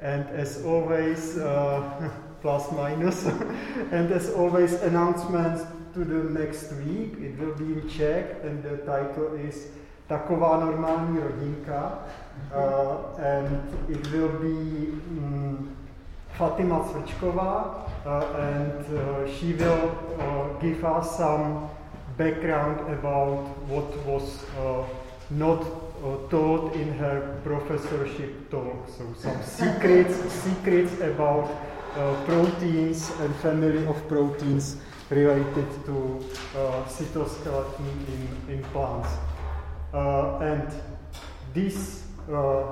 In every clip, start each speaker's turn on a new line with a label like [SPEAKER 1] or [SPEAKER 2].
[SPEAKER 1] and as always, uh, plus minus, and as always, announcements to the next week. It will be in Czech, and the title is Taková normální rodinka, uh, and it will be um, Fatima Cvrčková, uh, and uh, she will uh, give us some background about what was uh, not taught in her professorship talk. So some secrets, secrets about uh, proteins and family of proteins related to uh, cytoskeleton in, in plants. Uh, and this uh,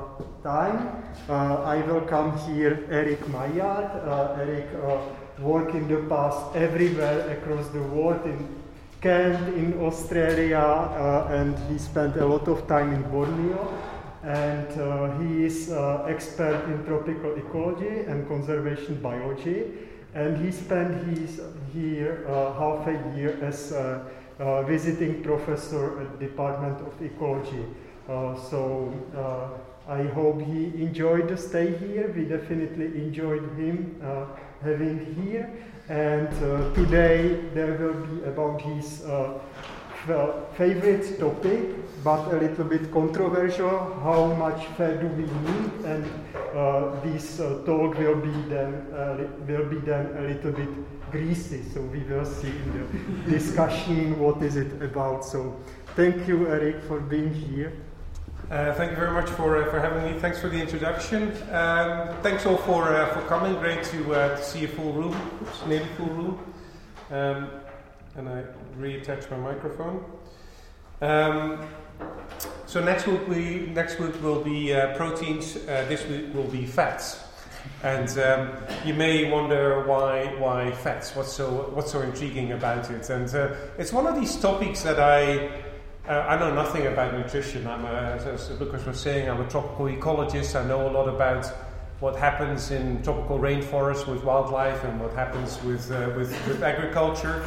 [SPEAKER 1] time uh, I will come here Erik Meijaard. Erik worked in the past everywhere across the world in Kent in Australia uh, and he spent a lot of time in Borneo and uh, he is uh, expert in tropical ecology and conservation biology and he spent his here uh, half a year as a visiting professor at Department of Ecology. Uh, so uh, I hope he enjoyed the stay here. We definitely enjoyed him having here and uh, today there will be about his uh, favorite topic, but a little bit controversial. How much fat do we need? And uh, this uh, talk will be then uh, will be then a little bit greasy. So we will see in the discussion what is it about. So thank you, Eric, for being here.
[SPEAKER 2] Uh, thank you very much for, uh, for having me. Thanks for the introduction. Um, thanks all for, uh, for coming. Great to, uh, to see a full room. Oops, nearly full room. Um, and I reattach my microphone. Um, so next week we next week will be uh, proteins. Uh, this week will be fats. And um, you may wonder why why fats? What's so what's so intriguing about it? And it's one of these topics that I uh, I know nothing about nutrition. I'm a, as Lucas was saying, I'm a tropical ecologist. I know a lot about what happens in tropical rainforests with wildlife and what happens with, uh, with, with, agriculture.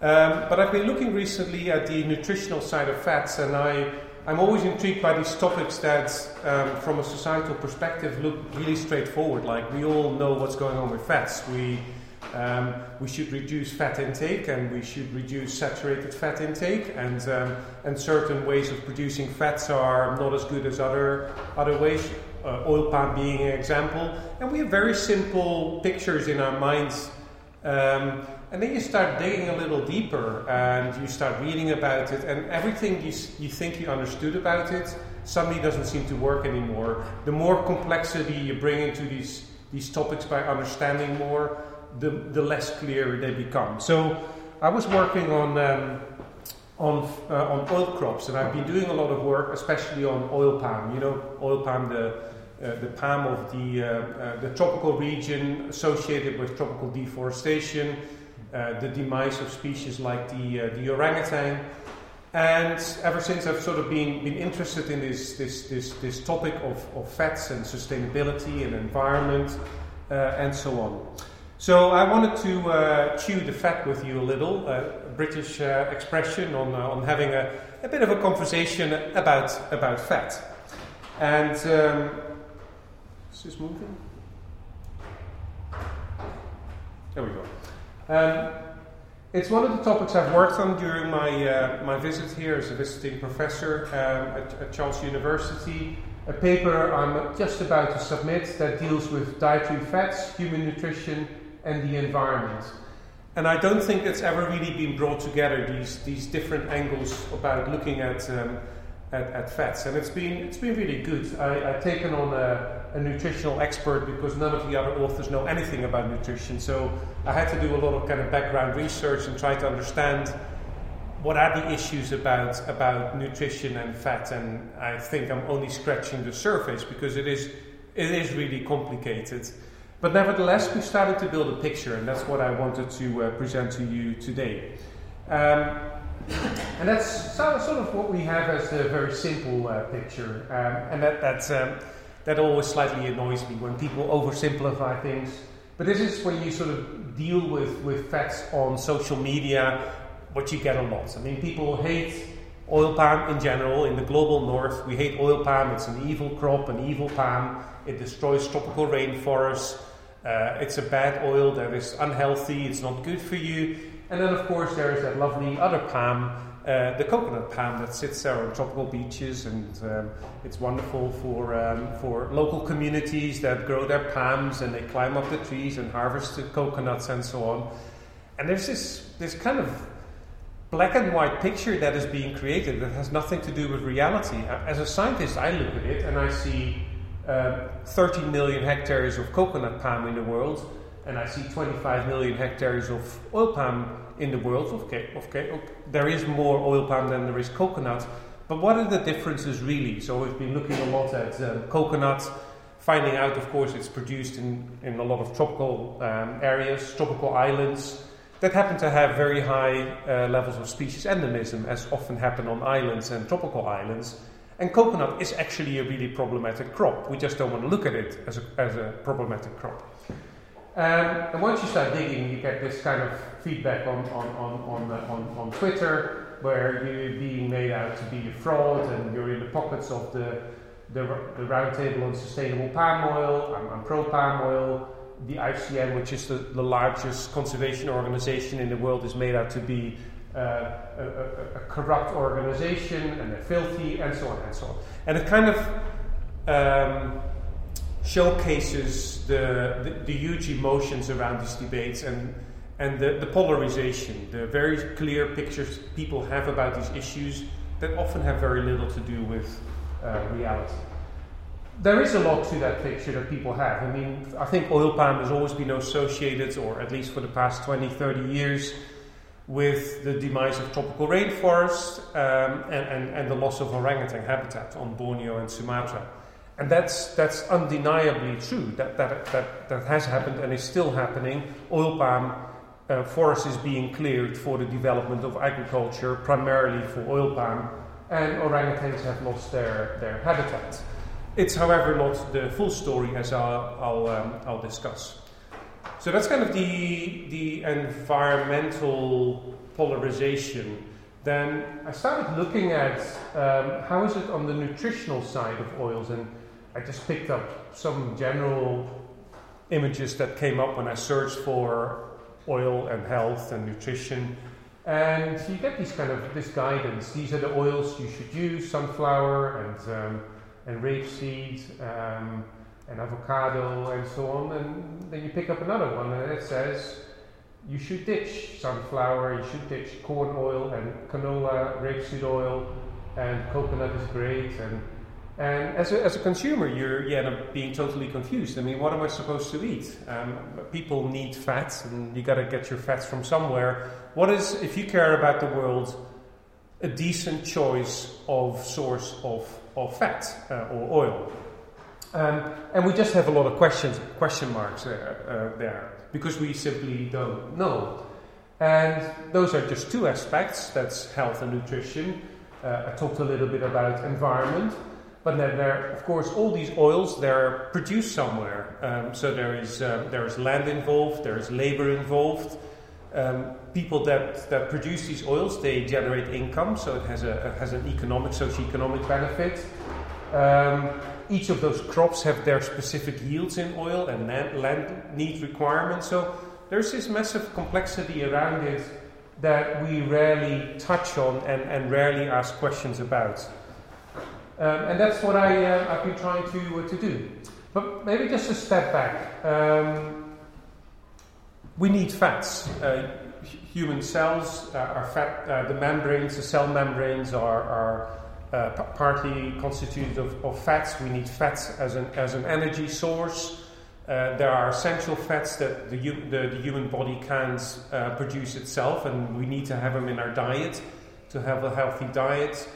[SPEAKER 2] Um, but I've been looking recently at the nutritional side of fats, and I, I'm always intrigued by these topics that, um, from a societal perspective, look really straightforward. Like we all know what's going on with fats. We um, we should reduce fat intake and we should reduce saturated fat intake and, um, and certain ways of producing fats are not as good as other, other ways, uh, oil palm being an example. And we have very simple pictures in our minds. Um, and then you start digging a little deeper and you start reading about it, and everything you, you think you understood about it suddenly doesn't seem to work anymore. The more complexity you bring into these, these topics by understanding more, the, the less clear they become. So I was working on, um, on, uh, on oil crops, and I've been doing a lot of work, especially on oil palm. You know, oil palm, the, uh, the palm of the, uh, uh the tropical region associated with tropical deforestation, uh, the demise of species like the, uh, the orangutan. And ever since I've sort of been, been interested in this, this, this, this topic of, of fats and sustainability and environment and so on. So I wanted to uh, chew the fat with you a little, a British uh, expression on, uh, on having a, a, bit of a conversation about, about fat. And um, is this moving? There we go. Um, it's one of the topics I've worked on during my, uh, my visit here as a visiting professor um, at, at Charles University a paper I'm just about to submit that deals with dietary fats, human nutrition, and the environment. And I don't think it's ever really been brought together, these, these different angles about looking at, um, at, at, fats. And it's been, it's been really good. I, have taken on a, a, nutritional expert because none of the other authors know anything about nutrition. So I had to do a lot of kind of background research and try to understand what are the issues about, about nutrition and fat. And I think I'm only scratching the surface because it is, it is really complicated. But nevertheless, we started to build a picture, and that's what I wanted to uh, present to you today. Um, and that's sort of what we have as a very simple uh, picture. Um, and that, that's, um, that always slightly annoys me when people oversimplify things. But this is when you sort of deal with, with facts on social media, what you get a lot. I mean, people hate oil palm in general in the global north. We hate oil palm, it's an evil crop, an evil palm. it destroys tropical rainforests, uh, it's a bad oil that is unhealthy, it's not good for you. And then, of course, there is that lovely other palm, uh, the coconut palm that sits there on tropical beaches, and um, it's wonderful for, um, for local communities that grow their palms and they climb up the trees and harvest the coconuts and so on. And there's this, this kind of black and white picture that is being created that has nothing to do with reality. As a scientist, I look at it and I see um, 30 million hectares of coconut palm in the world, and I see 25 million hectares of oil palm in the world. Okay, okay, okay, there is more oil palm than there is coconut, but what are the differences really? So we've been looking a lot at um, coconut, finding out, of course, it's produced in, in a lot of tropical um, areas, tropical islands that happen to have very high uh, levels of species endemism, as often happen on islands and tropical islands. And coconut is actually a really problematic crop. We just don't want to look at it as a, as a problematic crop. Um, and once you start digging, you get this kind of feedback on, on, on, on, on, on Twitter, where you're being made out to be a fraud and you're in the pockets of the, the, the Roundtable on Sustainable Palm Oil. I'm, I'm pro palm oil the IUCN, which is the, the largest conservation organization in the world, is made out to be uh, a, a, a, corrupt organization and they're filthy and so on and so on. And it kind of um, showcases the, the, the, huge emotions around these debates and, and the, the polarization, the very clear pictures people have about these issues that often have very little to do with uh, reality there is a lot to that picture that people have. I mean, I think oil palm has always been associated, or at least for the past 20, 30 years, with the demise of tropical rainforests um, and, and, and the loss of orangutan habitat on Borneo and Sumatra. And that's, that's undeniably true. That, that, that, that has happened and is still happening. Oil palm uh, forest is being cleared for the development of agriculture, primarily for oil palm, and orangutans have lost their, their habitat. It's, however, not the full story as I'll, I'll, um, I'll discuss. So that's kind of the, the environmental polarization. Then I started looking at um, how is it on the nutritional side of oils, and I just picked up some general images that came up when I searched for oil and health and nutrition. And you get these kind of this guidance. These are the oils you should use: sunflower and um, and rapeseed um, and avocado and so on. And then you pick up another one and it says you should ditch sunflower, you should ditch corn oil and canola, rapeseed oil, and coconut is great. And and as a, as a consumer, you're you end up being totally confused. I mean, what am I supposed to eat? Um, people need fats, and you got to get your fats from somewhere. What is, if you care about the world, a decent choice of source of of fat uh, or oil. Um, and we just have a lot of questions, question marks uh, uh, there because we simply don't know. And those are just two aspects that's health and nutrition. Uh, I talked a little bit about environment, but then there, of course, all these oils they're produced somewhere. Um, so there is uh, there is land involved, there is labor involved. Um, people that, that produce these oils they generate income, so it has a has an economic, socio-economic benefit. Um, each of those crops have their specific yields in oil and land, need requirements. So there's this massive complexity around it that we rarely touch on and, and rarely ask questions about. Um, and that's what I, uh, I've been trying to, uh, to do. But maybe just a step back. Um, we need fats. Uh, human cells uh, are fat, uh, the membranes, the cell membranes are, are uh, p- partly constituted of, of, fats. We need fats as an, as an energy source. Uh, there are essential fats that the, the, the human body can't uh, produce itself, and we need to have them in our diet to have a healthy diet.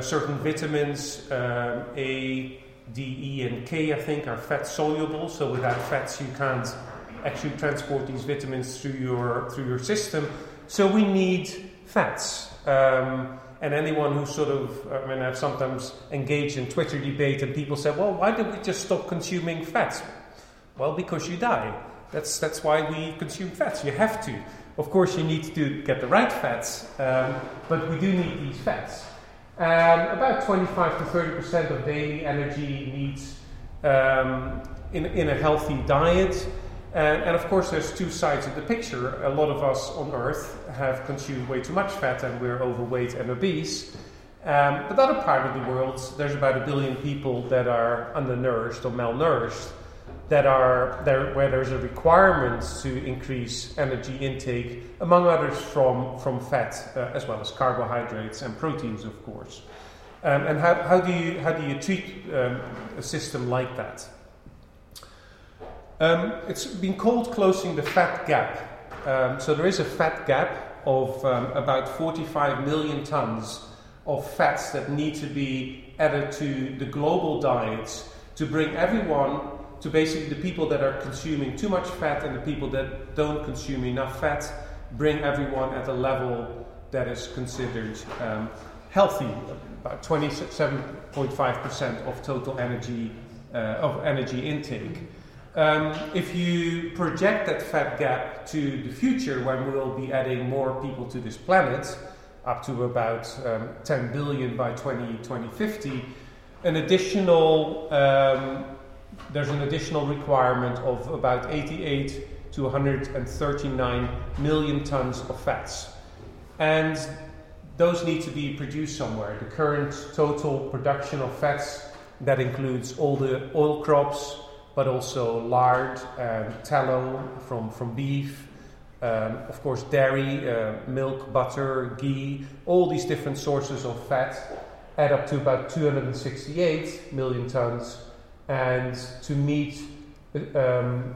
[SPEAKER 2] certain vitamins, um, A, D, E, and K, I think, are fat soluble, so without fats, you can't actually transport these vitamins through your through your system. So we need fats. Um, and anyone who sort of, I mean, I've sometimes engaged in Twitter debate, and people say, "Well, why don't we just stop consuming fats?" Well, because you die. That's that's why we consume fats. You have to. Of course, you need to get the right fats, um, but we do need these fats. Um, about 25 to 30 percent of daily energy needs um, in, in a healthy diet. And, and, of course, there's two sides of the picture. A lot of us on Earth have consumed way too much fat and we're overweight and obese. Um, but the other part of the world, there's about a billion people that are undernourished or malnourished, that are there, where there's a requirement to increase energy intake, among others from, from fat, uh, as well as carbohydrates and proteins, of course. Um, and how, how, do you, how do you treat um, a system like that? Um, it's been called closing the fat gap. Um, so there is a fat gap of um, about 45 million tons of fats that need to be added to the global diets to bring everyone to basically the people that are consuming too much fat and the people that don't consume enough fat, bring everyone at a level that is considered um, healthy, about 27.5% of total energy uh, of energy intake. Um, if you project that fat gap to the future, when we'll be adding more people to this planet, up to about um, 10 billion by 20, 2050, an additional um, there's an additional requirement of about 88 to 139 million tons of fats, and those need to be produced somewhere. The current total production of fats that includes all the oil crops but also lard, um, tallow from, from beef, um, of course, dairy, uh, milk, butter, ghee, all these different sources of fat add up to about 268 million tons. And to meet, um,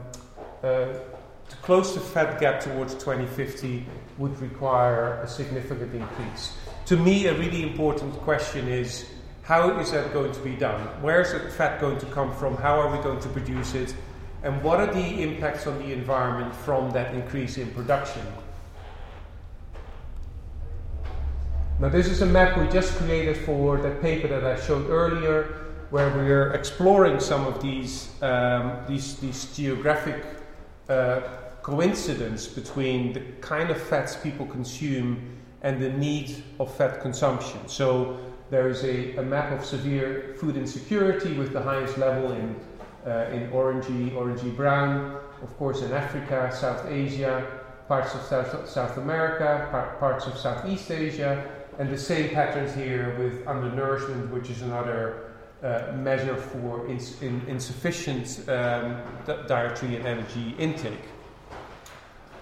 [SPEAKER 2] uh, to close the fat gap towards 2050 would require a significant increase. To me, a really important question is how is that going to be done? Where is the fat going to come from? How are we going to produce it? And what are the impacts on the environment from that increase in production? Now, this is a map we just created for that paper that I showed earlier, where we are exploring some of these, um, these, these geographic uh, coincidence between the kind of fats people consume and the need of fat consumption. So, there is a, a map of severe food insecurity with the highest level in, uh, in orangey, orangey brown, of course in Africa, South Asia, parts of South, South America, par- parts of Southeast Asia, and the same patterns here with undernourishment, which is another uh, measure for ins- in, insufficient um, di- dietary and energy intake.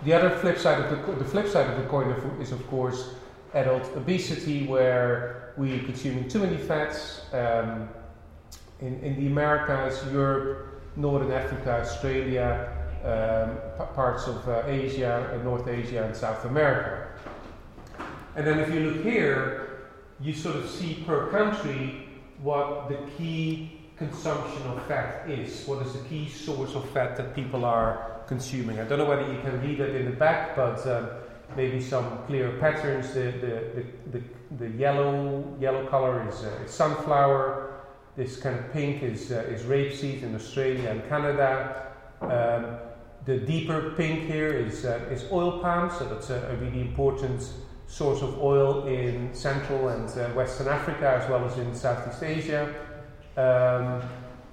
[SPEAKER 2] The other flip side of the, the flip side of the coin of, is, of course, adult obesity, where we're consuming too many fats. Um, in, in the Americas, Europe, Northern Africa, Australia, um, parts of uh, Asia, uh, North Asia, and South America. And then if you look here, you sort of see per country what the key consumption of fat is. What is the key source of fat that people are consuming? I don't know whether you can read it in the back, but um, maybe some clear patterns. The, the, the, the, the yellow, yellow color is, uh, sunflower. This kind of pink is, uh, is rapeseed in Australia and Canada. Um, the deeper pink here is, uh, is oil palm, so that's a, a, really important source of oil in Central and uh, Western Africa as well as in Southeast Asia. Um,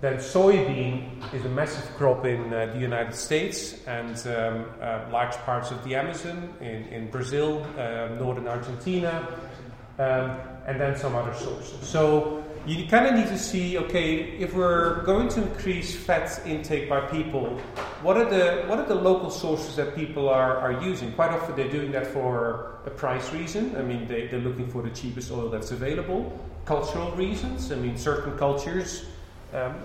[SPEAKER 2] then soybean is a massive crop in uh, the United States and um, uh, large parts of the Amazon in, in Brazil, uh, northern Argentina, um, and then some other sources. So you kind of need to see, okay, if we're going to increase fat intake by people, what are the what are the local sources that people are, are using? Quite often they're doing that for a price reason. I mean, they, they're looking for the cheapest oil that's available. Cultural reasons. I mean, certain cultures um,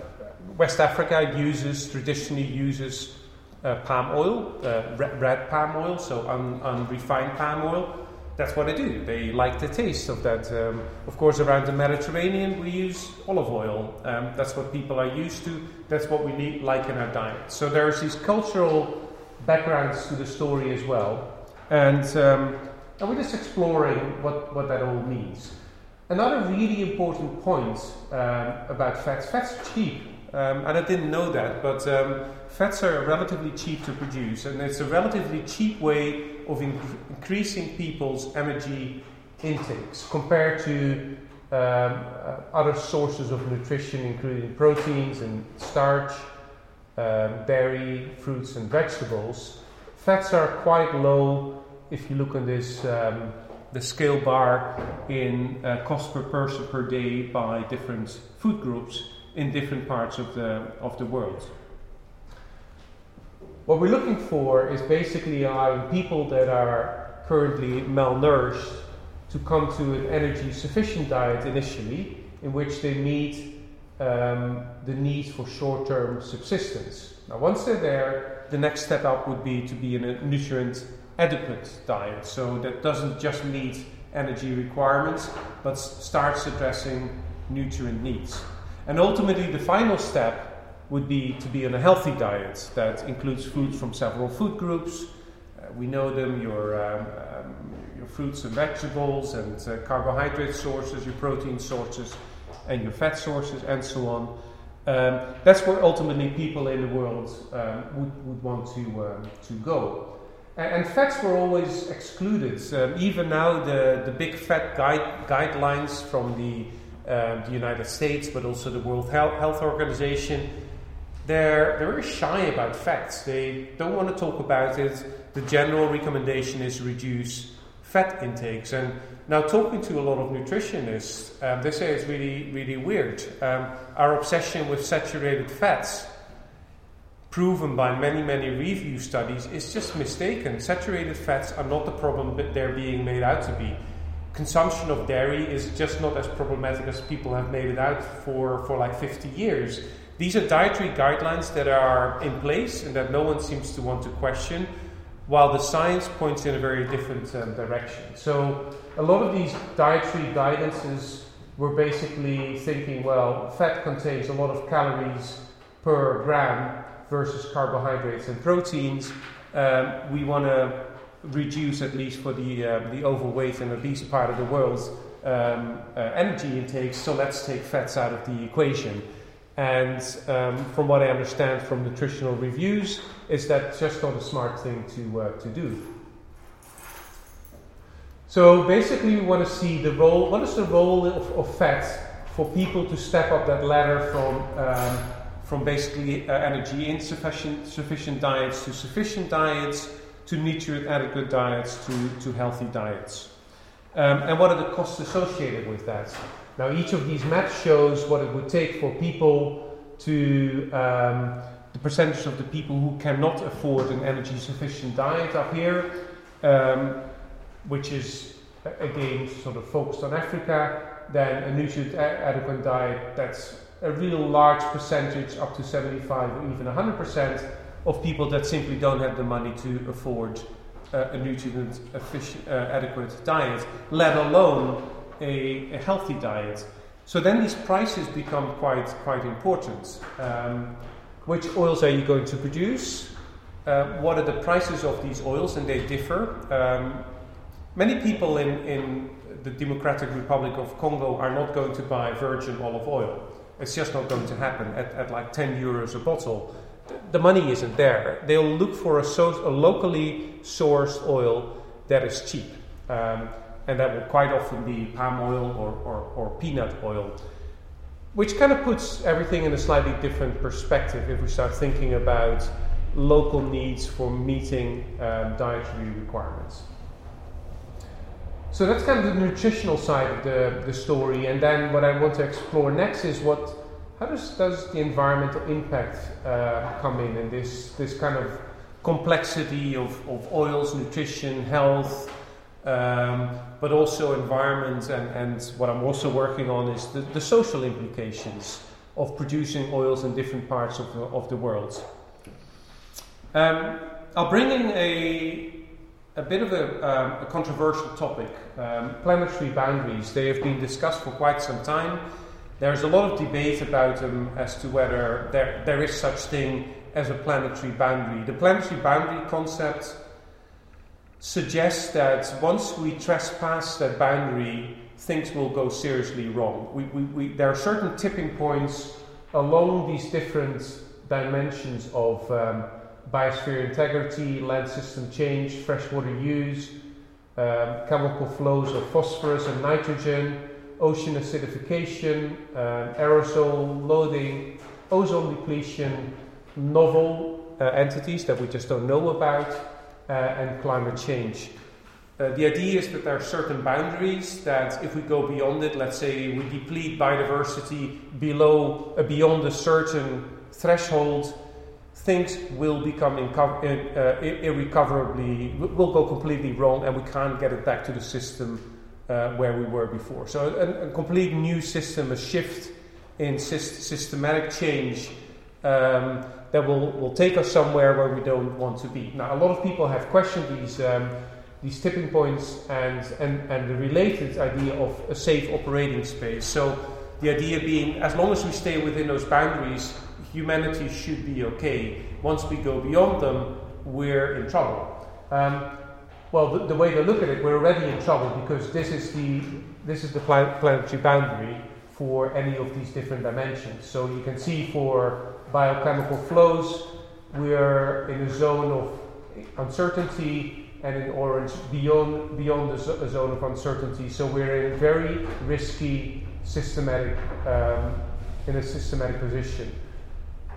[SPEAKER 2] West Africa uses traditionally uses uh, palm oil, uh, red, red, palm oil, so un, unrefined palm oil. That's what they do. They like the taste of that. Um, of course, around the Mediterranean, we use olive oil. Um, that's what people are used to. That's what we need, like in our diet. So there's these cultural backgrounds to the story as well, and um, and we're just exploring what, what that all means. Another really important point um, about fats fats are cheap. Um, and I didn't know that, but um, fats are relatively cheap to produce, and it's a relatively cheap way of in- increasing people's energy intakes compared to um, uh, other sources of nutrition, including proteins and starch, um, dairy, fruits, and vegetables. Fats are quite low if you look on this um, the scale bar in uh, cost per person per day by different food groups in different parts of the of the world. What we're looking for is basically allowing people that are currently malnourished to come to an energy sufficient diet initially, in which they meet um, the needs for short term subsistence. Now, once they're there, the next step up would be to be in a nutrient adequate diet, so that doesn't just meet energy requirements but starts addressing nutrient needs. And ultimately, the final step would be to be on a healthy diet that includes foods from several food groups. Uh, we know them your, um, um, your fruits and vegetables, and uh, carbohydrate sources, your protein sources, and your fat sources, and so on. Um, that's where ultimately people in the world um, would, would want to, um, to go. And, fats were always excluded. Um, even now, the, the big fat guide, guidelines from the, the United States, but also the World Health Organization, they're, they're very shy about fats. They don't want to talk about it. The general recommendation is reduce fat intakes. And now, talking to a lot of nutritionists, um, they say it's really, really weird. Um, our obsession with saturated fats, proven by many, many review studies, is just mistaken. Saturated fats are not the problem that they're being made out to be. Consumption of dairy is just not as problematic as people have made it out for, for like 50 years. These are dietary guidelines that are in place and that no one seems to want to question, while the science points in a very different um, direction. So, a lot of these dietary guidances were basically thinking well, fat contains a lot of calories per gram versus carbohydrates and proteins. Um, we want to reduce, at least for the, uh, the overweight and obese part of the world, um, uh, energy intake, so let's take fats out of the equation. And um, from what I understand from nutritional reviews, is that just not a smart thing to, uh, to do. So basically, we want to see the role. What is the role of, of fat for people to step up that ladder from um, from basically uh, energy insufficient sufficient diets to sufficient diets to nutrient adequate diets to, to healthy diets? Um, and what are the costs associated with that? Now, each of these maps shows what it would take for people to, um, the percentage of the people who cannot afford an energy sufficient diet up here, um, which is again sort of focused on Africa, then a nutrient adequate diet that's a real large percentage, up to 75 or even 100% of people that simply don't have the money to afford uh, a nutrient efficient, uh, adequate diet, let alone a, a, healthy diet. So then these prices become quite quite important. Um, which oils are you going to produce? Uh, what are the prices of these oils? And they differ. Um, many people in, in the Democratic Republic of Congo are not going to buy virgin olive oil. It's just not going to happen at, at like 10 euros a bottle. The money isn't there. They'll look for a, so, a locally sourced oil that is cheap. Um, and that will quite often be palm oil or, or, or peanut oil, which kind of puts everything in a slightly different perspective if we start thinking about local needs for meeting um, dietary requirements. So that's kind of the nutritional side of the, the story, and then what I want to explore next is what how does, does the environmental impact uh, come in in this, this kind of complexity of, of oils, nutrition, health, um, but also environment and, and what I'm also working on is the, the social implications of producing oils in different parts of the, of the world. Um, I'll bring in a, a bit of a, um, a controversial topic. Um, planetary boundaries, they have been discussed for quite some time. There's a lot of debate about them as to whether there, there is such thing as a planetary boundary. The planetary boundary concept suggests that once we trespass that boundary, things will go seriously wrong. We, we, we, there are certain tipping points along these different dimensions of um, biosphere integrity, land system change, freshwater use, um, chemical flows of phosphorus and nitrogen, ocean acidification, uh, aerosol loading, ozone depletion, novel uh, entities that we just don't know about, and climate change. Uh, the idea is that there are certain boundaries that, if we go beyond it, let's say we deplete biodiversity below uh, beyond a certain threshold, things will become inco- uh, irrecoverably will go completely wrong, and we can't get it back to the system uh, where we were before. So, a, a, complete new system, a shift in syst- systematic change. Um, that will, will take us somewhere where we don't want to be. Now, a lot of people have questioned these um, these tipping points and, and, and the related idea of a safe operating space. So, the idea being, as long as we stay within those boundaries, humanity should be okay. Once we go beyond them, we're in trouble. Um, well, the, the, way to look at it, we're already in trouble because this is the this is the planetary boundary for any of these different dimensions. So you can see for biochemical flows, we're in a zone of uncertainty and in orange beyond, beyond the zone of uncertainty. So we're in a very risky systematic, um, in a systematic position.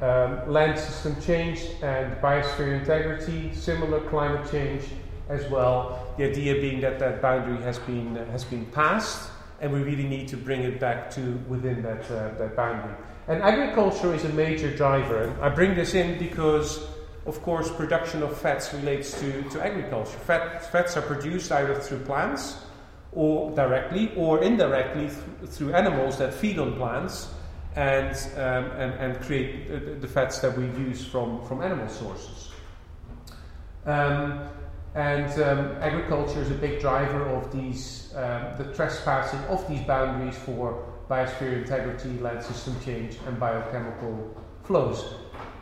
[SPEAKER 2] Um, land system change and biosphere integrity, similar climate change as well. The idea being that that boundary has been, uh, has been passed and we really need to bring it back to within that, uh, that boundary. And agriculture is a major driver. And I bring this in because of course, production of fats relates to, to agriculture. Fat, fats are produced either through plants or directly or indirectly th- through animals that feed on plants and, um, and, and create the, fats that we use from, from animal sources. Um, and um, agriculture is a big driver of these, um, the trespassing of these boundaries for biosphere integrity, land system change, and biochemical flows.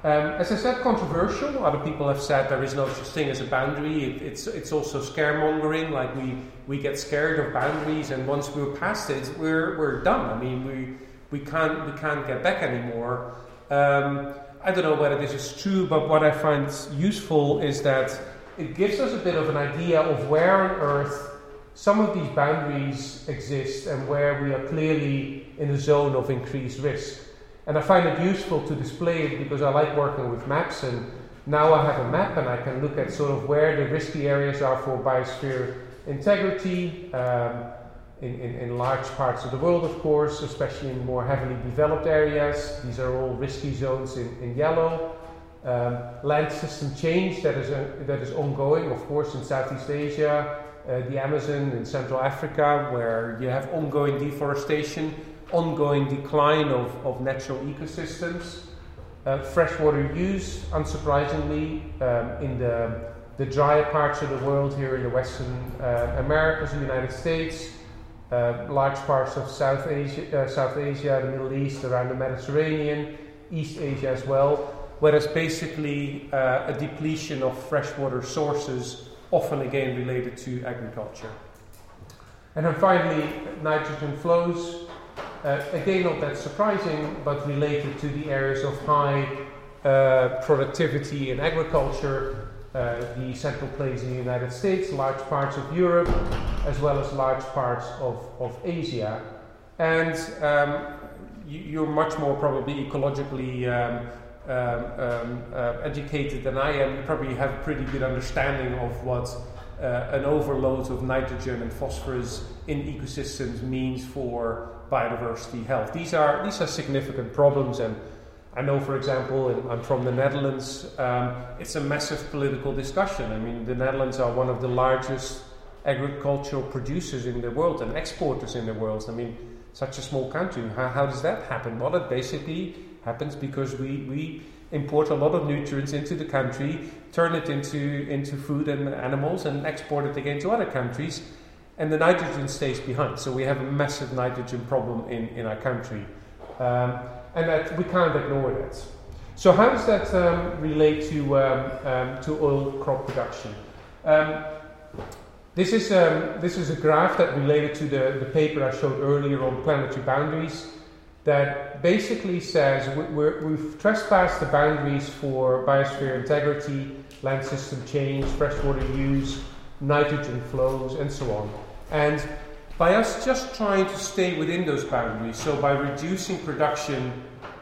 [SPEAKER 2] Um, as I said, controversial. Other people have said there is no such thing as a boundary. It, it's it's also scaremongering. Like we we get scared of boundaries, and once we're past it, we're we're done. I mean, we we can't we can't get back anymore. Um, I don't know whether this is true, but what I find useful is that it gives us a bit of an idea of where on Earth some of these boundaries exist and where we are clearly in a zone of increased risk. And I find it useful to display it because I like working with maps and now I have a map and I can look at sort of where the risky areas are for biosphere integrity um, in, in, in, large parts of the world, of course, especially in more heavily developed areas. These are all risky zones in, in yellow. Um, land system change that is, a, that is ongoing, of course, in Southeast Asia, uh, the Amazon in Central Africa, where you have ongoing deforestation ongoing decline of, of natural ecosystems. Uh, freshwater use, unsurprisingly, um, in the, the drier parts of the world here in the Western uh, Americas, the United States, uh, large parts of South Asia, uh, South Asia, the Middle East, around the Mediterranean, East Asia as well, where whereas basically uh, a depletion of freshwater sources, often again related to agriculture. And then finally, nitrogen flows. Uh, again, not that surprising, but related to the areas of high uh, productivity in agriculture, uh, the central plains in the United States, large parts of Europe, as well as large parts of, of Asia. And um, you, are much more probably ecologically um, um, um, uh, educated than I am. You probably have a pretty good understanding of what uh, an overload of nitrogen and phosphorus in ecosystems means for biodiversity health. These are these are significant problems, and I know, for example, I'm from the Netherlands. Um, it's a massive political discussion. I mean, the Netherlands are one of the largest agricultural producers in the world and exporters in the world. I mean, such a small country. How, how does that happen? Well, it basically happens because we, we import a lot of nutrients into the country, turn it into, into food and animals, and export it again to other countries and the nitrogen stays behind. So we have a massive nitrogen problem in, in our country, um, and that we can't ignore that. So how does that um, relate to um, um to oil crop production? This is um, this is a graph that related to the, the paper I showed earlier on planetary boundaries. That basically says we have trespassed the boundaries for biosphere integrity, land system change, freshwater use, nitrogen flows, and so on. And by us just trying to stay within those boundaries, so by reducing production,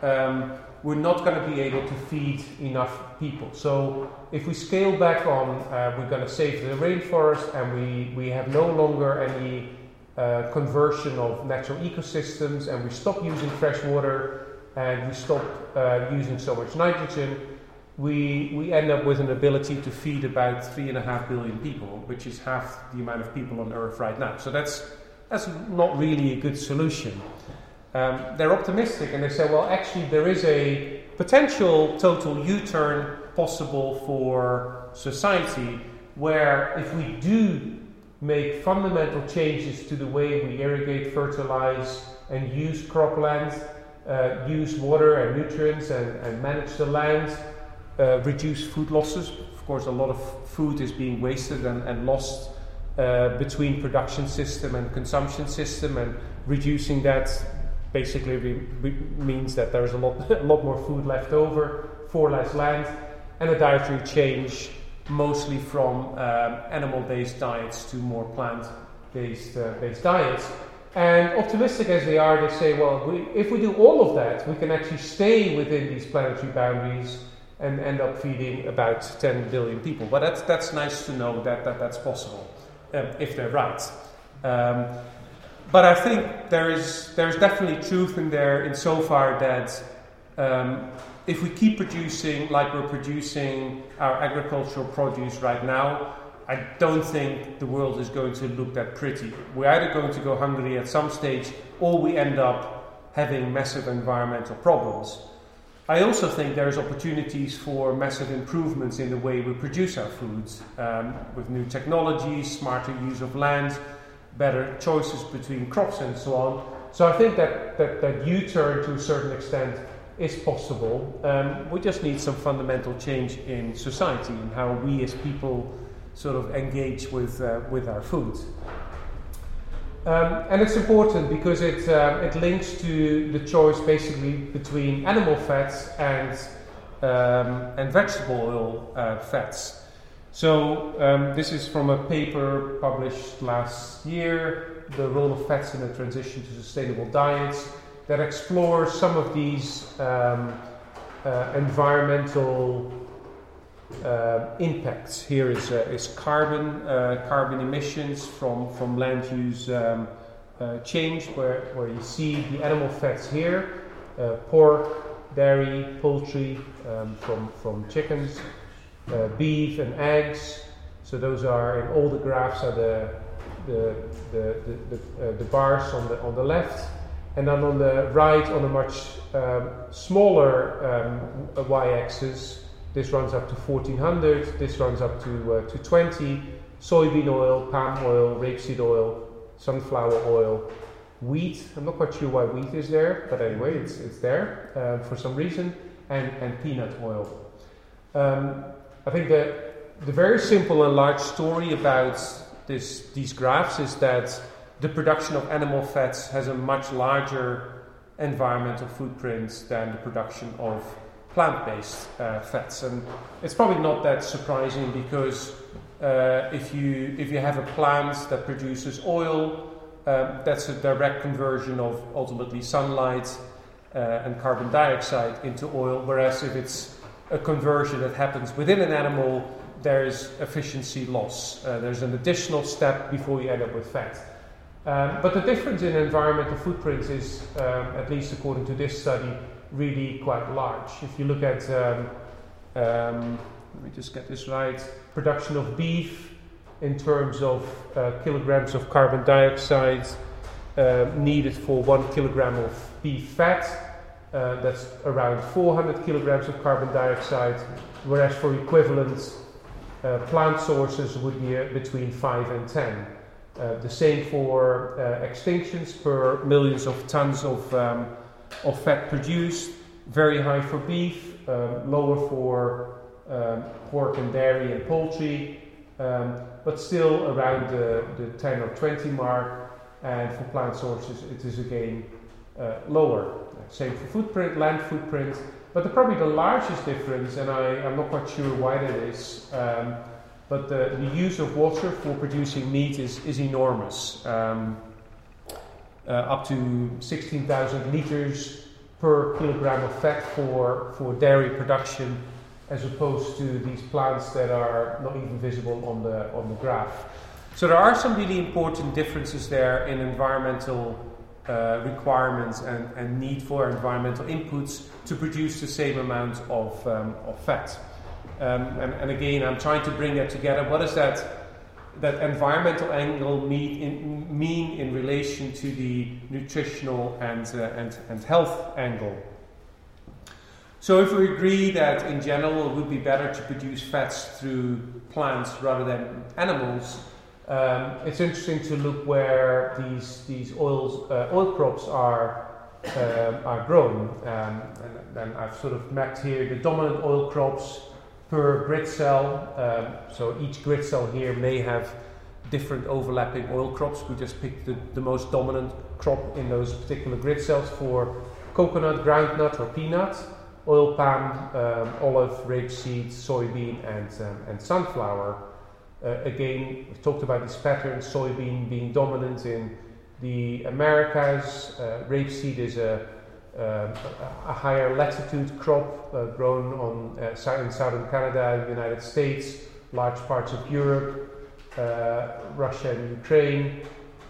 [SPEAKER 2] um, we're not going to be able to feed enough people. So if we scale back on, uh, we're going to save the rainforest, and we, we have no longer any uh, conversion of natural ecosystems, and we stop using fresh water, and we stop uh, using so much nitrogen, we, we end up with an ability to feed about three and a half billion people, which is half the amount of people on Earth right now. So that's, that's not really a good solution. Um, they're optimistic and they say, well, actually, there is a potential total U turn possible for society where if we do make fundamental changes to the way we irrigate, fertilize, and use cropland, uh, use water and nutrients and, and manage the land, uh, reduce food losses. Of course, a lot of food is being wasted and, and lost uh, between production system and consumption system, and reducing that basically means that there's a lot, a lot more food left over for less land, and a dietary change mostly from um, animal-based diets to more plant-based uh, based diets. And optimistic as they are, they say, well, we, if we do all of that, we can actually stay within these planetary boundaries and end up feeding about 10 billion people. But that's, that's nice to know that, that that's possible, um, if they're right. Um, but I think there is there's definitely truth in there insofar that um, if we keep producing like we're producing our agricultural produce right now, I don't think the world is going to look that pretty. We're either going to go hungry at some stage or we end up having massive environmental problems. I also think there's opportunities for massive improvements in the way we produce our foods um, with new technologies, smarter use of land, better choices between crops and so on. So I think that, that, that U-turn to a certain extent is possible. Um, we just need some fundamental change in society and how we as people sort of engage with, uh, with our food. Um, and it's important because it, uh, it links to the choice basically between animal fats and, um, and vegetable oil uh, fats. So, um, this is from a paper published last year The Role of Fats in the Transition to Sustainable Diets that explores some of these um, uh, environmental uh, impacts. Here is, uh, is carbon, uh, carbon emissions from, from land use um, uh, change, where, where you see the animal fats here uh, pork, dairy, poultry um, from, from chickens, beef, and eggs. So, those are in all the graphs are the, the, the, the, the, the bars on the, on the left. And then on the right, on a much um, smaller um, y axis, this runs up to 1400, this runs up to, uh, to 20. Soybean oil, palm oil, rapeseed oil, sunflower oil, wheat. I'm not quite sure why wheat is there, but anyway, it's, it's there uh, for some reason, and, and peanut oil. Um, I think that the very simple and large story about this, these graphs is that the production of animal fats has a much larger environmental footprint than the production of plant-based uh, fats, and it's probably not that surprising because uh, if you if you have a plant that produces oil, um, that's a direct conversion of ultimately sunlight uh, and carbon dioxide into oil. Whereas if it's a conversion that happens within an animal, there's efficiency loss. Uh, there's an additional step before you end up with fat. Um, but the difference in environmental footprints is, um, at least according to this study, really quite large. If you look at, um, um, let me just get this right, production of beef in terms of uh, kilograms of carbon dioxide uh, needed for one kilogram of beef fat, uh, that's around 400 kilograms of carbon dioxide, whereas for equivalent uh, plant sources would be uh, between 5 and 10. Uh, the same for extinctions per millions of tons of um, of fat produced, very high for beef, um, lower for um, pork and dairy and poultry, um, but still around the, the 10 or 20 mark. And for plant sources, it is again uh, lower. Same for footprint, land footprint. But the, probably the largest difference, and I, am not quite sure why that is, um, but the, the, use of water for producing meat is, is enormous. Um, up to 16,000 liters per kilogram of fat for, for dairy production, as opposed to these plants that are not even visible on the, on the graph. So there are some really important differences there in environmental uh, requirements and, and, need for environmental inputs to produce the same amount of, um, of fat. Um, and, and, again, I'm trying to bring that together. What does that, that environmental angle mean in, mean in relation to the nutritional and, uh, and, and health angle? So, if we agree that in general it would be better to produce fats through plants rather than animals, um, it's interesting to look where these these oils uh, oil crops are um, are grown, um, and, and, I've sort of mapped here the dominant oil crops per grid cell. Um, so each grid cell here may have different overlapping oil crops. We just picked the, the most dominant crop in those particular grid cells for coconut, groundnut, or peanut, oil palm, um, olive, rapeseed, soybean, and um, and sunflower. Uh, again, we've talked about this pattern, soybean being dominant in the Americas. Uh, rapeseed is a, uh, a higher latitude crop uh, grown on, uh, in southern Canada, United States, large parts of Europe, uh, Russia and Ukraine.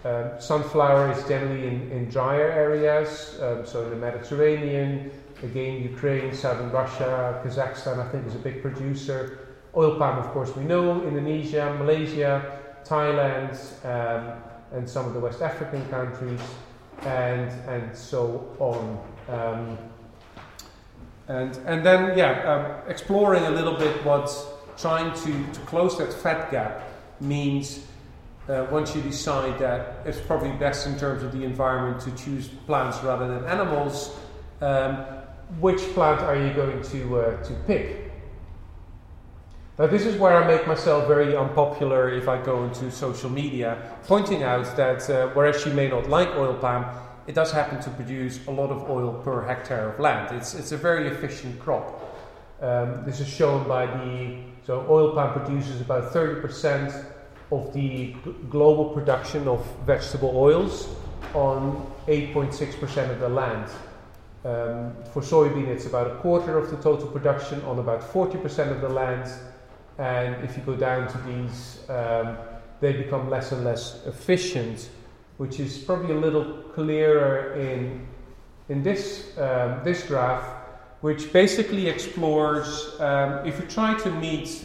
[SPEAKER 2] Um, sunflower is generally in, in drier areas, um, so in the Mediterranean, again, Ukraine, southern Russia, Kazakhstan, I think, is a big producer. Oil palm, of course, we know, Indonesia, Malaysia, Thailand, um, and some of the West African countries, and, and so on. Um, and, and then, yeah, um, exploring a little bit what trying to, to close that fat gap means uh, once you decide that it's probably best in terms of the environment to choose plants rather than animals, um, which plant are you going to, uh, to pick? Now, this is where I make myself very unpopular if I go into social media, pointing out that uh, whereas you may not like oil palm, it does happen to produce a lot of oil per hectare of land. It's, it's a very efficient crop. Um, this is shown by the so oil palm produces about 30% of the global production of vegetable oils on 8.6% of the land. Um, for soybean, it's about a quarter of the total production on about 40% of the land and if you go down to these, um, they become less and less efficient, which is probably a little clearer in, in this, um, this graph, which basically explores um, if you try to meet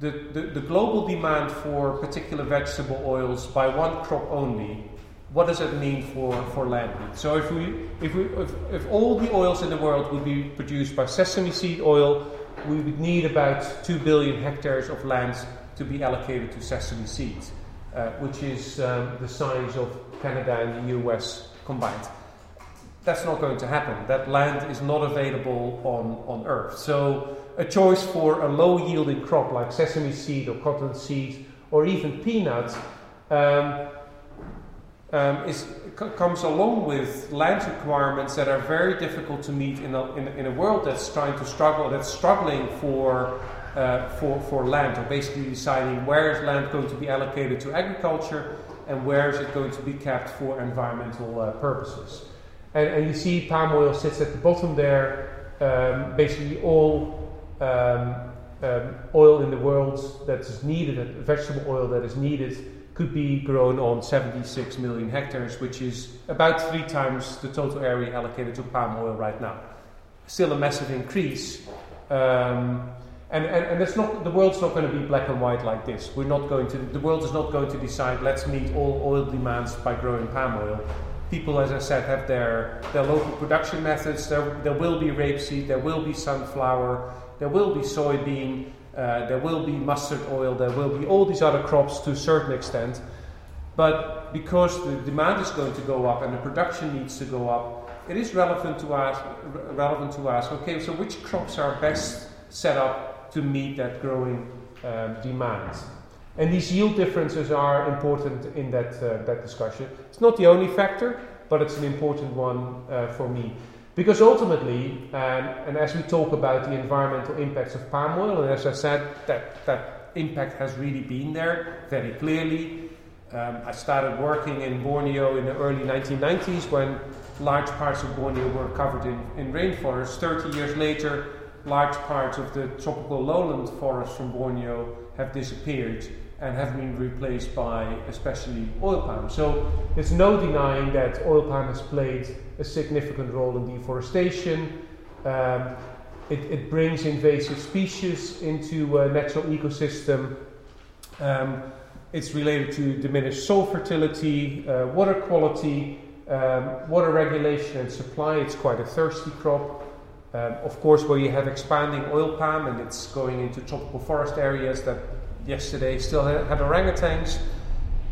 [SPEAKER 2] the, the, the, global demand for particular vegetable oils by one crop only, what does that mean for, for land So if we, if, we, if, if all the oils in the world would be produced by sesame seed oil, we would need about 2 billion hectares of land to be allocated to sesame seeds, uh, which is um, the size of Canada and the US combined. That's not going to happen. That land is not available on, on Earth. So, a choice for a low yielding crop like sesame seed or cotton seed or even peanuts um, um, is, comes along with land requirements that are very difficult to meet in a, in, in a world that's trying to struggle, that's struggling for, uh, for, for land, or basically deciding where is land going to be allocated to agriculture and where is it going to be kept for environmental uh, purposes. And, and, you see palm oil sits at the bottom there, um, basically all um, um oil in the world that is needed, vegetable oil that is needed could be grown on 76 million hectares, which is about three times the total area allocated to palm oil right now. Still a massive increase. Um, and, and, and it's not, the world's not going to be black and white like this. We're not going to, the world is not going to decide let's meet all oil demands by growing palm oil. People, as I said, have their, their local production methods. There, there will be rapeseed, there will be sunflower, there will be soybean, uh, there will be mustard oil, there will be all these other crops to a certain extent. But because the demand is going to go up and the production needs to go up, it is relevant to ask, relevant to ask okay, so which crops are best set up to meet that growing um, demand? And these yield differences are important in that, uh, that discussion. It's not the only factor, but it's an important one uh, for me. Because ultimately, um, and as we talk about the environmental impacts of palm oil, and as I said, that, that impact has really been there very clearly. Um, I started working in Borneo in the early 1990s when large parts of Borneo were covered in, in rainforest. 30 years later, large parts of the tropical lowland forests from Borneo have disappeared and have been replaced by especially oil palm. So there's no denying that oil palm has played a significant role in deforestation. Um, it, it, brings invasive species into a natural ecosystem. Um, it's related to diminished soil fertility, uh, water quality, um, water regulation and supply. It's quite a thirsty crop. Um, of course, where you have expanding oil palm and it's going into tropical forest areas that yesterday still had orangutans,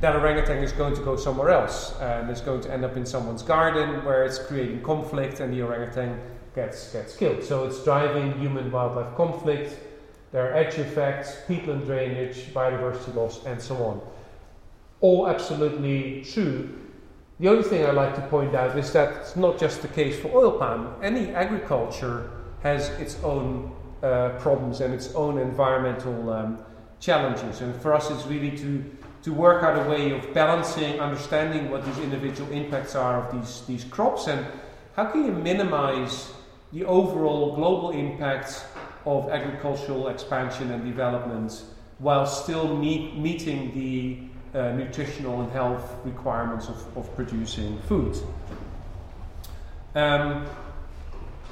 [SPEAKER 2] that orangutan is going to go somewhere else and it's going to end up in someone's garden where it's creating conflict and the orangutan gets, gets killed. So it's driving human wildlife conflict. There are edge effects, peatland drainage, biodiversity loss, and so on. All absolutely true. The only thing I like to point out is that it's not just the case for oil palm. Any agriculture has its own uh, problems and its own environmental um, challenges. And for us, it's really to, to work out a way of balancing, understanding what these individual impacts are of these, these crops, and how can you minimize the overall global impact of agricultural expansion and development while still meet, meeting the uh, nutritional and health requirements of, of producing food. Um,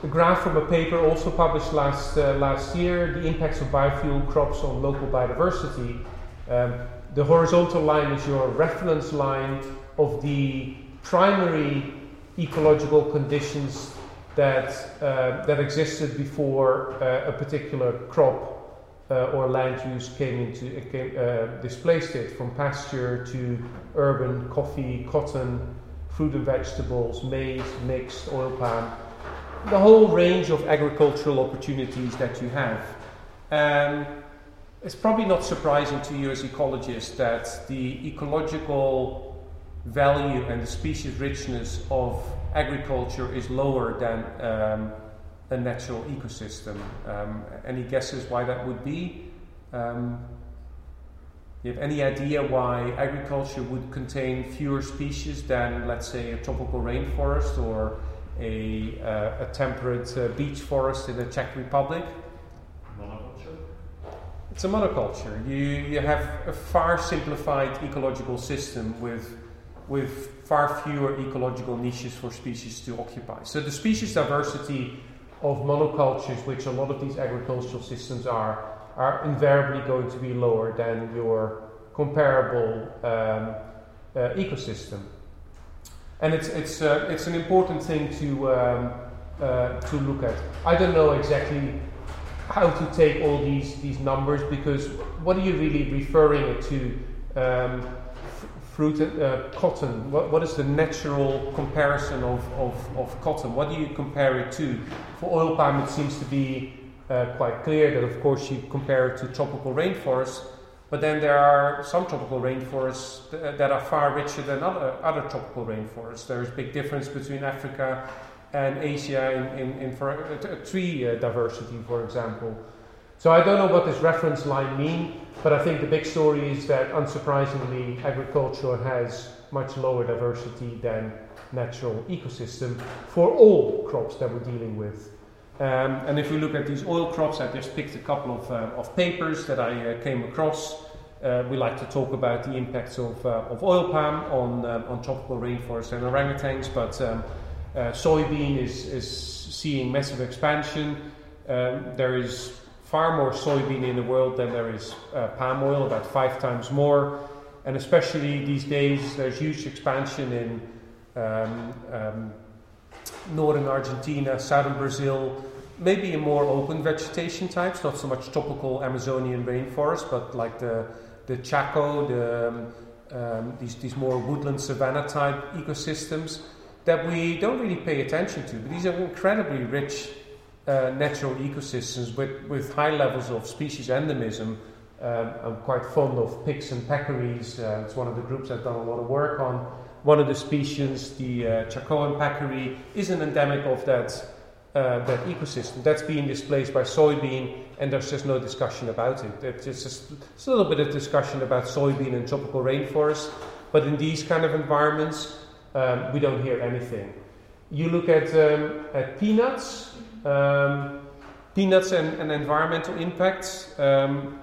[SPEAKER 2] a graph from a paper also published last, uh, last year, the impacts of biofuel crops on local biodiversity. Um, the horizontal line is your reference line of the primary ecological conditions that, uh, that existed before uh, a particular crop uh, or land use came into came, uh, displaced it from pasture to urban coffee, cotton, fruit and vegetables, maize, mixed, oil palm the whole range of agricultural opportunities that you have. Um, it's probably not surprising to you as ecologists that the ecological value and the species richness of agriculture is lower than um, a natural ecosystem. Um, any guesses why that would be? Um, you have any idea why agriculture would contain fewer species than, let's say, a tropical rainforest or a, uh, a temperate uh, beech forest in the Czech Republic.
[SPEAKER 3] Monoculture?
[SPEAKER 2] It's a monoculture. You, you have a far simplified ecological system with, with far fewer ecological niches for species to occupy. So the species diversity of monocultures, which a lot of these agricultural systems are, are invariably going to be lower than your comparable um, uh, ecosystem and it's it's uh, it's an important thing to um, uh, to look at. I don't know exactly how to take all these these numbers because what are you really referring it to? Um, fruit uh, cotton. What, what is the natural comparison of, of, of cotton? What do you compare it to? For oil palm, it seems to be uh, quite clear that, of course, you compare it to tropical rainforests but then there are some tropical rainforests that are far richer than other, other tropical rainforests. There is a big difference between Africa and Asia in, in, in for, uh, tree uh, diversity, for example. So I don't know what this reference line mean, but I think the big story is that unsurprisingly, agriculture has much lower diversity than natural ecosystem for all crops that we're dealing with. Um, and if we look at these oil crops, I just picked a couple of, uh, of papers that I uh, came across. Uh, we like to talk about the impacts of, uh, of oil palm on, um, on tropical rainforests and orangutans, but um, uh, soybean is, is seeing massive expansion. Um, there is far more soybean in the world than there is palm oil, about five times more. And especially these days, there's huge expansion in um, um, northern Argentina, southern Brazil, maybe in more open vegetation types, not so much tropical Amazonian rainforest, but like the, the Chaco, the, um, um, these, these more woodland savanna type ecosystems that we don't really pay attention to. But these are incredibly rich uh, natural ecosystems with, with high levels of species endemism. Um, I'm quite fond of pigs and peccaries. Uh, it's one of the groups I've done a lot of work on. One of the species, the uh, Chacoan peccary, is an endemic of that, uh, that ecosystem. That's being displaced by soybean, and there's just no discussion about it. It's just it's a little bit of discussion about soybean and tropical rainforest, but in these kind of environments, um, we don't hear anything. You look at, um, at peanuts, um, peanuts and, and, environmental impacts. Um,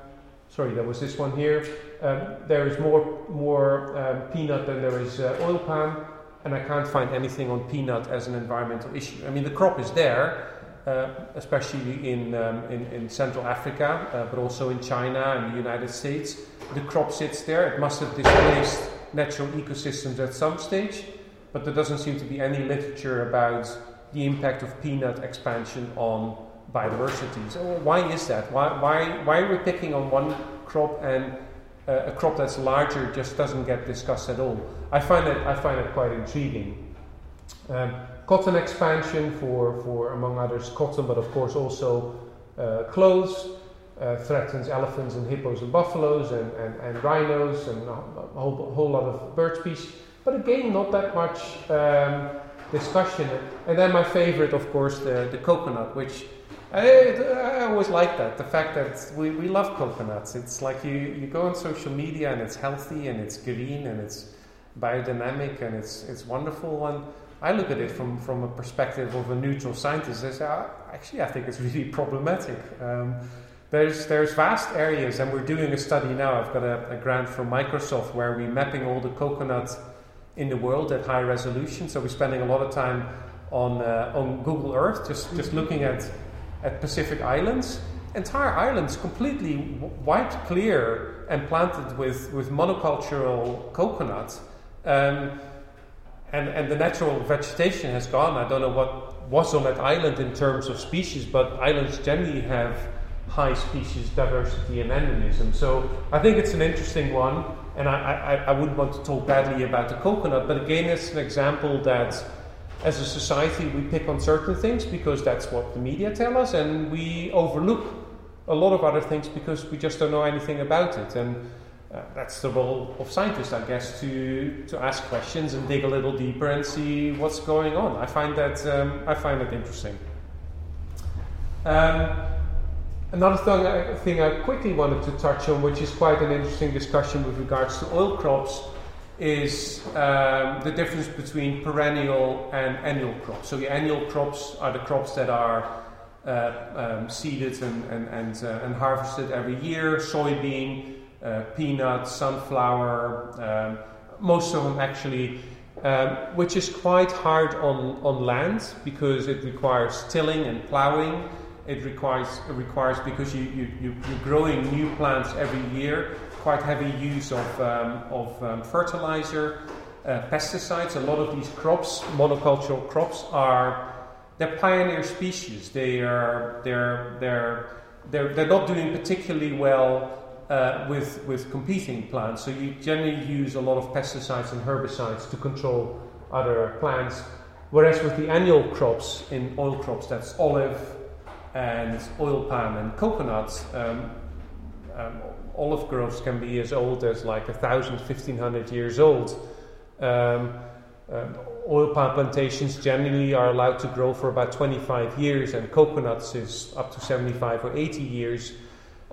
[SPEAKER 2] sorry, there was this one here. Um, there is more, more um, peanut than there is uh, oil palm, and I can't find anything on peanut as an environmental issue. I mean, the crop is there, uh, especially in, um, in, in, Central Africa, uh, but also in China and the United States. The crop sits there. It must have displaced natural ecosystems at some stage, but there doesn't seem to be any literature about the impact of peanut expansion on biodiversity. So why is that? Why, why, why are we picking on one crop and uh, a crop that's larger just doesn't get discussed at all? I find it, I find it quite intriguing. Um, cotton expansion for, for, among others, cotton, but of course also uh, clothes, uh, threatens elephants and hippos and buffaloes and, and, and rhinos and a whole, a whole lot of bird species. But again, not that much um, discussion. And then my favorite, of course, the, the coconut, which I, I always like that. The fact that we, we love coconuts. It's like you, you go on social media and it's healthy and it's green and it's biodynamic and it's, it's wonderful. And I look at it from, from a perspective of a neutral scientist. I say, ah, actually, I think it's really problematic. Um, there's, there's vast areas, and we're doing a study now. I've got a, a grant from Microsoft where we're mapping all the coconuts in the world at high resolution. So we're spending a lot of time on, uh, on Google Earth, just, just looking at, at Pacific islands. Entire islands completely wiped clear and planted with, with monocultural coconuts. Um, and, and the natural vegetation has gone. I don't know what was on that island in terms of species, but islands generally have high species diversity and endemism. So I think it's an interesting one, and I, I, I wouldn't want to talk badly about the coconut, but again, it's an example that as a society we pick on certain things because that's what the media tell us, and we overlook a lot of other things because we just don't know anything about it. And uh, that's the role of scientists, I guess, to, to ask questions and dig a little deeper and see what's going on. I find that um, I find that interesting. Um, another thing thing I quickly wanted to touch on, which is quite an interesting discussion with regards to oil crops, is um, the difference between perennial and annual crops. So the annual crops are the crops that are uh, um, seeded and, and, and, uh, and harvested every year. Soybean, uh, peanuts, sunflower, um, most of them actually, um, which is quite hard on, on land because it requires tilling and plowing. It requires, it requires because you, you, you, are growing new plants every year, quite heavy use of, um, of um, fertilizer, uh, pesticides. A lot of these crops, monocultural crops, are they're pioneer species. They are, they're, they're, they're, they're not doing particularly well uh, with, with competing plants. So you generally use a lot of pesticides and herbicides to control other plants. Whereas with the annual crops in oil crops, that's olive and oil palm and coconuts, um, um, olive groves can be as old as like a thousand, fifteen hundred years old. Um, um, oil palm plantations generally are allowed to grow for about 25 years, and coconuts is up to 75 or 80 years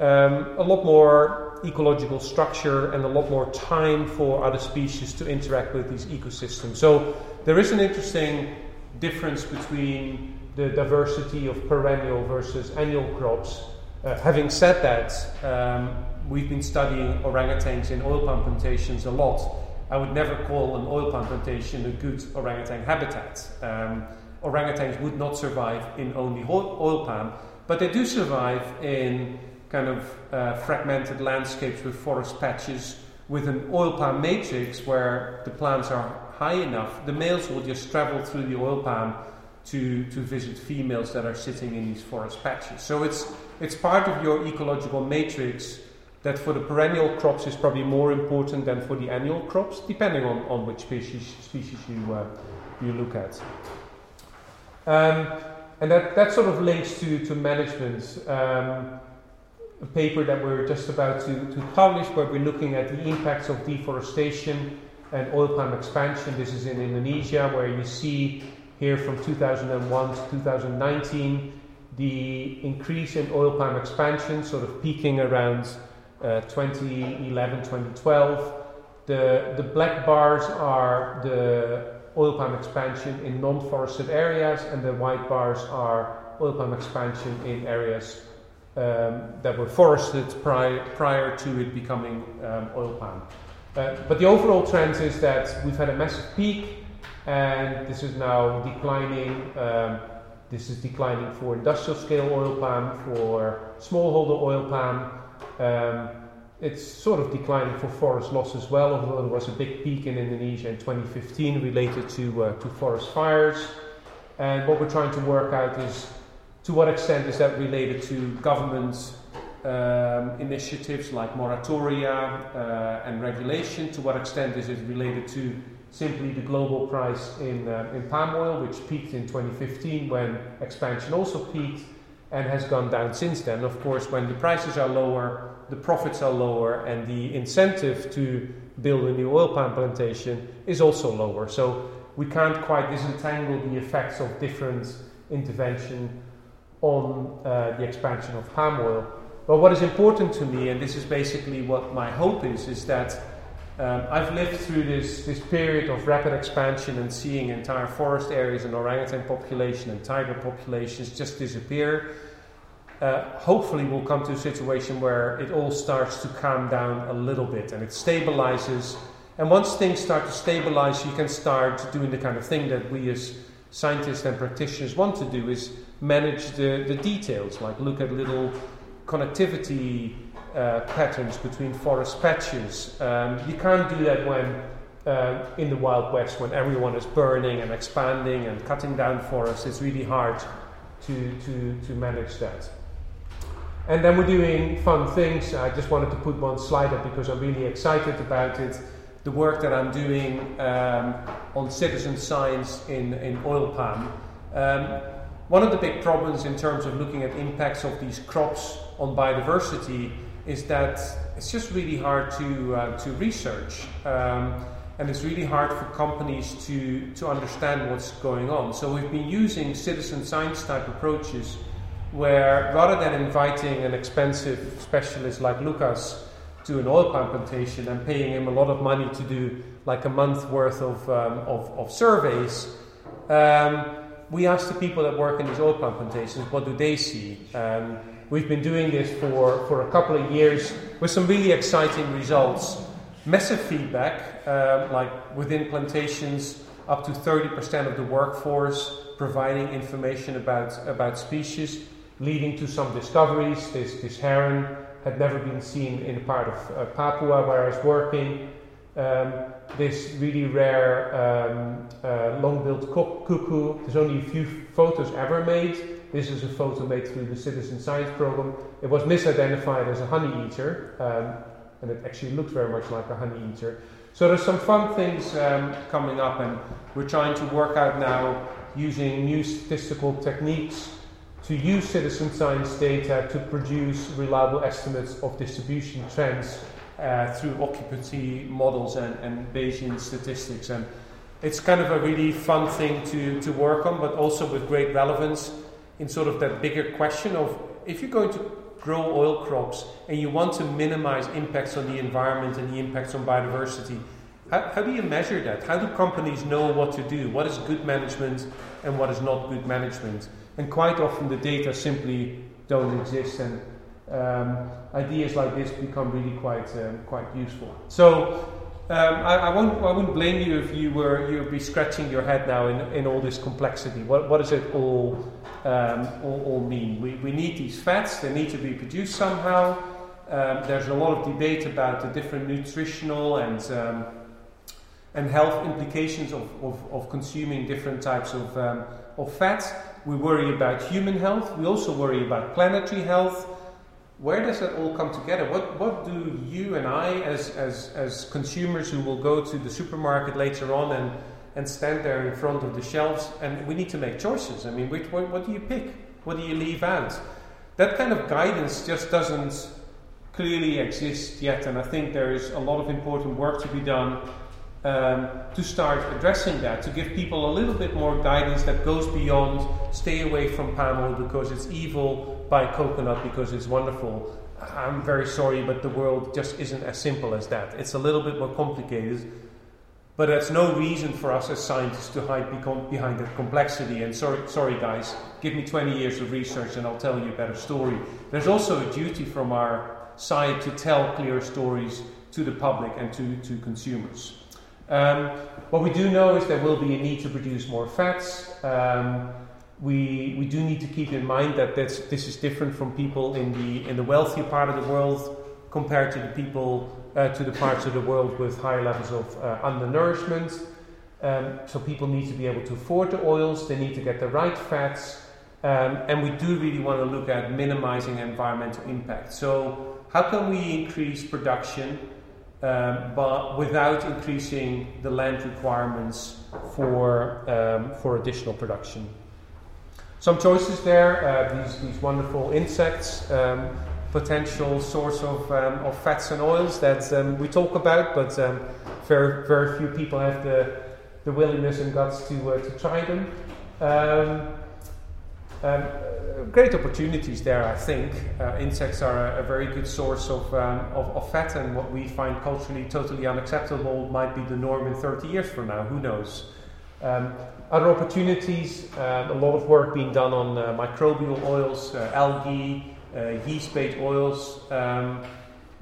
[SPEAKER 2] um, a lot more ecological structure and a lot more time for other species to interact with these ecosystems. So there is an interesting difference between the diversity of perennial versus annual crops. Uh, having said that, um, we've been studying orangutans in oil palm plantations a lot. I would never call an oil palm plantation a good orangutan habitat. Um, orangutans would not survive in only oil palm, but they do survive in kind of uh, fragmented landscapes with forest patches with an oil palm matrix where the plants are high enough, the males will just travel through the oil palm to, to visit females that are sitting in these forest patches. So it's, it's part of your ecological matrix that for the perennial crops is probably more important than for the annual crops, depending on, on which species, species you, uh, you look at. Um, and that, that sort of links to, to management. Um, a paper that we're just about to, to publish where we're looking at the impacts of deforestation and oil palm expansion. This is in Indonesia, where you see here from 2001 to 2019 the increase in oil palm expansion, sort of peaking around uh, 2011, 2012. The, the black bars are the oil palm expansion in non-forested areas, and the white bars are oil palm expansion in areas um, that were forested prior, prior to it becoming um, oil palm. Uh, but the overall trend is that we've had a massive peak, and this is now declining. Um, this is declining for industrial scale oil palm, for smallholder oil palm. Um, it's sort of declining for forest loss as well, although there was a big peak in Indonesia in 2015 related to, uh, to forest fires. And what we're trying to work out is to what extent is that related to government um, initiatives like moratoria uh, and regulation? To what extent is it related to simply the global price in, uh, in palm oil, which peaked in 2015 when expansion also peaked and has gone down since then? Of course, when the prices are lower, the profits are lower and the incentive to build a new oil palm plantation is also lower. So we can't quite disentangle the effects of different intervention on uh, the expansion of palm oil. But what is important to me, and this is basically what my hope is, is that um, I've lived through this, this period of rapid expansion and seeing entire forest areas and orangutan population and tiger populations just disappear uh, hopefully we'll come to a situation where it all starts to calm down a little bit and it stabilizes. And once things start to stabilize, you can start doing the kind of thing that we as scientists and practitioners want to do is manage the, the details, like look at little connectivity uh, patterns between forest patches. Um, you can't do that when uh, in the Wild West, when everyone is burning and expanding and cutting down forests. It's really hard to, to, to manage that. And then we're doing fun things. I just wanted to put one slide up because I'm really excited about it. The work that I'm doing um, on citizen science in, in oil palm. Um, one of the big problems in terms of looking at impacts of these crops on biodiversity is that it's just really hard to, uh, to research. Um, and it's really hard for companies to, to understand what's going on. So we've been using citizen science type approaches where rather than inviting an expensive specialist like Lucas to an oil palm plantation and paying him a lot of money to do like a month worth of, um, of, of, surveys, um, we asked the people that work in these oil palm plantations what do they see. Um, we've been doing this for, for a couple of years with some really exciting results. Massive feedback, uh, like within plantations, up to 30% of the workforce providing information about, about species leading to some discoveries. This, this heron had never been seen in a part of uh, Papua where I was working. Um, this really rare um, uh, long-billed cuckoo. There's only a few photos ever made. This is a photo made through the Citizen Science Program. It was misidentified as a honey eater, um, and it actually looks very much like a honey eater. So there's some fun things um, coming up, and we're trying to work out now using new statistical techniques to use citizen science data to produce reliable estimates of distribution trends uh, through occupancy models and, and Bayesian statistics. And it's kind of a really fun thing to, to work on, but also with great relevance in sort of that bigger question of if you're going to grow oil crops and you want to minimize impacts on the environment and the impacts on biodiversity, how, how do you measure that? How do companies know what to do? What is good management and what is not good management? And quite often the data simply don't exist, and um, ideas like this become really quite um, quite useful. So um, I, I, won't I wouldn't blame you if you were you'd be scratching your head now in, in all this complexity. What what does it all um, all, all, mean? We, we need these fats. They need to be produced somehow. Um, there's a lot of debate about the different nutritional and um, and health implications of, of, of, consuming different types of, of fats. We worry about human health. We also worry about planetary health. Where does that all come together? What, what do you and I, as, as, as consumers who will go to the supermarket later on and, and stand there in front of the shelves, and we need to make choices? I mean, which, what, what do you pick? What do you leave out? That kind of guidance just doesn't clearly exist yet, and I think there is a lot of important work to be done um, to start addressing that, to give people a little bit more guidance that goes beyond stay away from palm oil because it's evil, buy coconut because it's wonderful. I'm very sorry, but the world just isn't as simple as that. It's a little bit more complicated. But that's no reason for us as scientists to hide behind that complexity. And sorry, sorry, guys, give me 20 years of research and I'll tell you a better story. There's also a duty from our side to tell clear stories to the public and to, to consumers. Um, what we do know is there will be a need to produce more fats. Um, we, we do need to keep in mind that this, this is different from people in the, in the wealthy part of the world compared to the people, uh, to the parts of the world with higher levels of uh, undernourishment. Um, so people need to be able to afford the oils, they need to get the right fats, um, and we do really want to look at minimizing environmental impact. So, how can we increase production um, but without increasing the land requirements for, um, for additional production? Some choices there uh, these, these wonderful insects, um, potential source of, um, of fats and oils that um, we talk about, but very, very few people have the, the willingness and guts to, uh, to try them. Um, great opportunities there, I think. Uh, insects are a, a, very good source of, um, of, of, fat, and what we find culturally totally unacceptable might be the norm in 30 years from now. Who knows? Um, other opportunities, uh, a lot of work being done on uh, microbial oils, uh, algae, uh, yeast based oils um,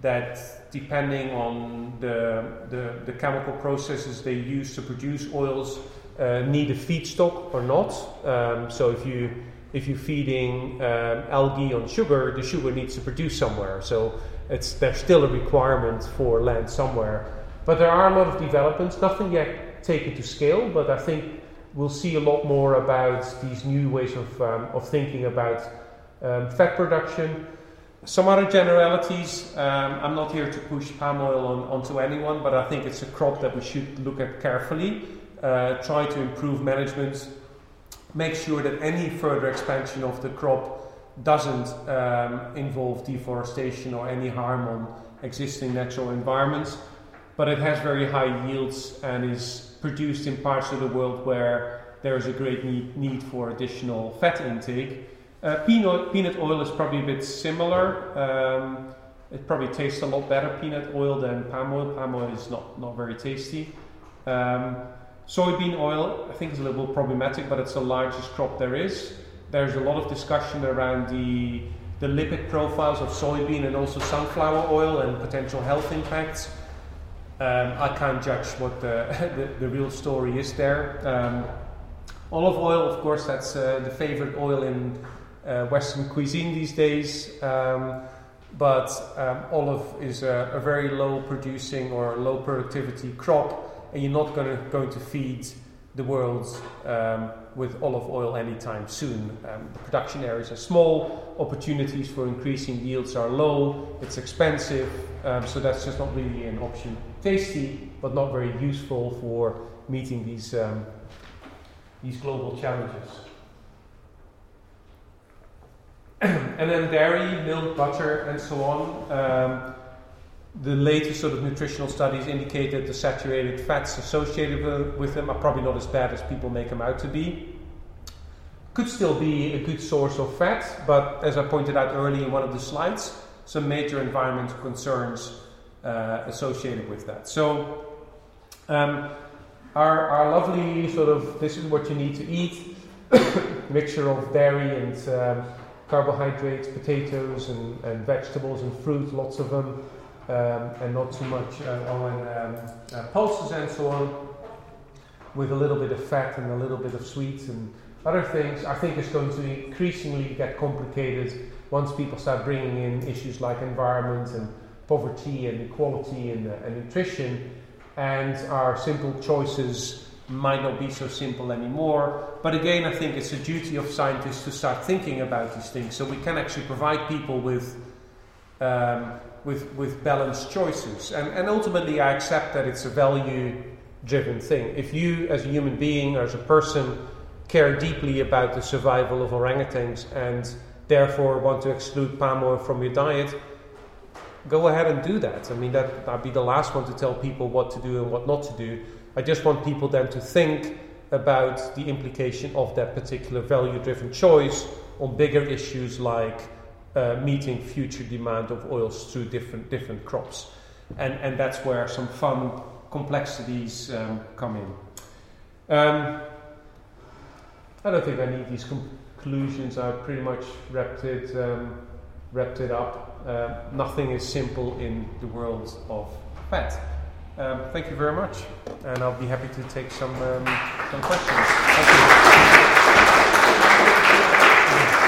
[SPEAKER 2] that, depending on the, the, the, chemical processes they use to produce oils, uh, need a feedstock or not. Um, so if you if you're feeding um, algae on sugar, the sugar needs to produce somewhere. So it's, there's still a requirement for land somewhere. But there are a lot of developments, nothing yet taken to scale, but I think we'll see a lot more about these new ways of, um, of thinking about um, fat production. Some other generalities, um, I'm not here to push palm oil on, onto anyone, but I think it's a crop that we should look at carefully. Uh, try to improve management make sure that any further expansion of the crop doesn't um, involve deforestation or any harm on existing natural environments. But it has very high yields and is produced in parts of the world where there is a great need, need for additional fat intake. Uh, peanut, peanut oil is probably a bit similar. Um, it probably tastes a lot better, peanut oil, than palm oil. Palm oil is not, not very tasty. Um, Soybean oil, I think, is a little problematic, but it's the largest crop there is. There's a lot of discussion around the, the lipid profiles of soybean and also sunflower oil and potential health impacts. Um, I can't judge what the, the, the, real story is there. Um, olive oil, of course, that's uh, the favorite oil in uh, Western cuisine these days. Um, but um, olive is a, a, very low producing or low productivity crop and you're not gonna, going to feed the world um, with olive oil anytime soon. Um, the production areas are small, opportunities for increasing yields are low, it's expensive, um, so that's just not really an option. Tasty, but not very useful for meeting these, um, these global challenges. and then dairy, milk, butter, and so on. The latest sort of nutritional studies indicate that the saturated fats associated with them are probably not as bad as people make them out to be. Could still be a good source of fat, but as I pointed out earlier in one of the slides, some major environmental concerns uh, associated with that. So, um, our, our lovely sort of this is what you need to eat mixture of dairy and um, carbohydrates, potatoes and, and vegetables and fruit, lots of them um, and not too much uh, on um, uh, pulses and so on, with a little bit of fat and a little bit of sweets and other things, I think it's going to increasingly get complicated once people start bringing in issues like environment and poverty and equality and, uh, and nutrition, and our simple choices might not be so simple anymore. But again, I think it's a duty of scientists to start thinking about these things so we can actually provide people with um, with, with balanced choices. And, and ultimately, I accept that it's a value driven thing. If you, as a human being or as a person, care deeply about the survival of orangutans and therefore want to exclude palm oil from your diet, go ahead and do that. I mean, that, I'd be the last one to tell people what to do and what not to do. I just want people then to think about the implication of that particular value driven choice on bigger issues like uh, meeting future demand of oils through different different crops, and and that's where some fun complexities um, come in. Um, I don't think I need these conclusions. I've pretty much wrapped it um, wrapped it up. Uh, nothing is simple in the world of fat. Um, thank you very much, and I'll be happy to take some um, some questions.